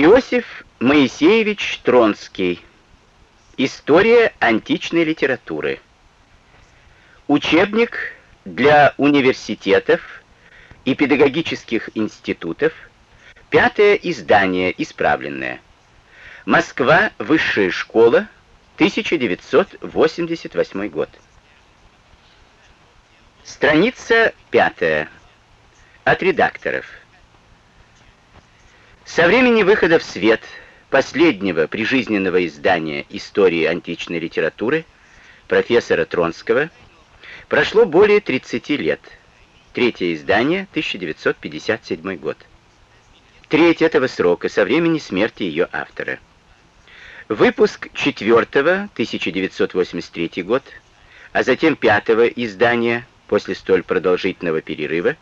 Иосиф Моисеевич Тронский. История античной литературы. Учебник для университетов и педагогических институтов. Пятое издание, исправленное. Москва, Высшая школа, 1988 год. Страница пятая. От редакторов. Со времени выхода в свет последнего прижизненного издания истории античной литературы профессора Тронского прошло более 30 лет. Третье издание, 1957 год. Треть этого срока со времени смерти ее автора. Выпуск четвертого, 1983 год, а затем пятого издания после столь продолжительного перерыва,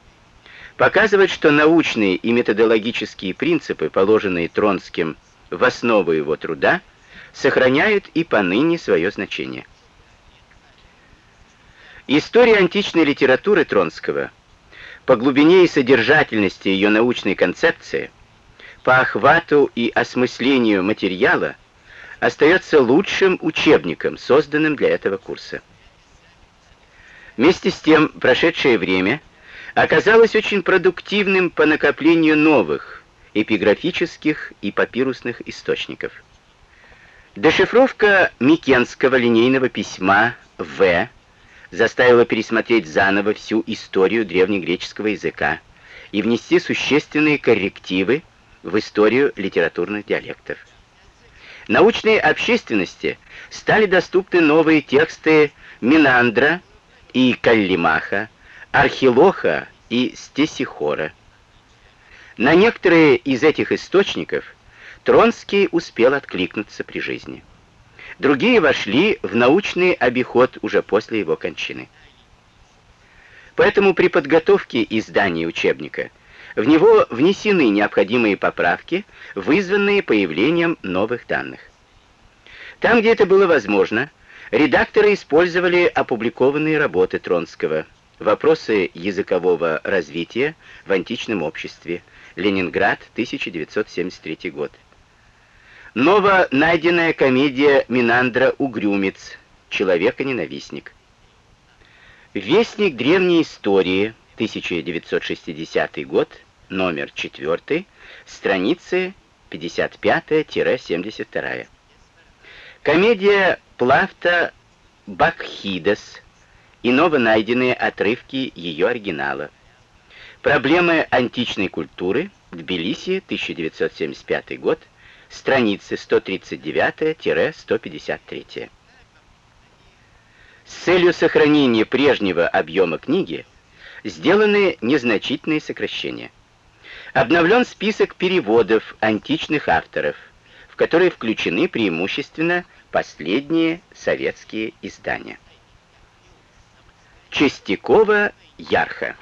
показывает, что научные и методологические принципы, положенные Тронским в основу его труда, сохраняют и поныне свое значение. История античной литературы Тронского по глубине и содержательности ее научной концепции, по охвату и осмыслению материала остается лучшим учебником, созданным для этого курса. Вместе с тем, прошедшее время – оказалось очень продуктивным по накоплению новых эпиграфических и папирусных источников. Дешифровка Микенского линейного письма В заставила пересмотреть заново всю историю древнегреческого языка и внести существенные коррективы в историю литературных диалектов. Научной общественности стали доступны новые тексты Минандра и Каллимаха, Архилоха и Стесихора. На некоторые из этих источников Тронский успел откликнуться при жизни. Другие вошли в научный обиход уже после его кончины. Поэтому при подготовке издания учебника в него внесены необходимые поправки, вызванные появлением новых данных. Там, где это было возможно, редакторы использовали опубликованные работы Тронского – Вопросы языкового развития в античном обществе. Ленинград, 1973 год. Ново найденная комедия Минандра Угрюмец. Человека-ненавистник. Вестник древней истории, 1960 год, номер 4, страницы 55-72. Комедия Плафта Бакхидес и новонайденные отрывки ее оригинала. Проблемы античной культуры. Тбилиси, 1975 год. Страницы 139-153. С целью сохранения прежнего объема книги сделаны незначительные сокращения. Обновлен список переводов античных авторов, в которые включены преимущественно последние советские издания. Чистякова Ярха.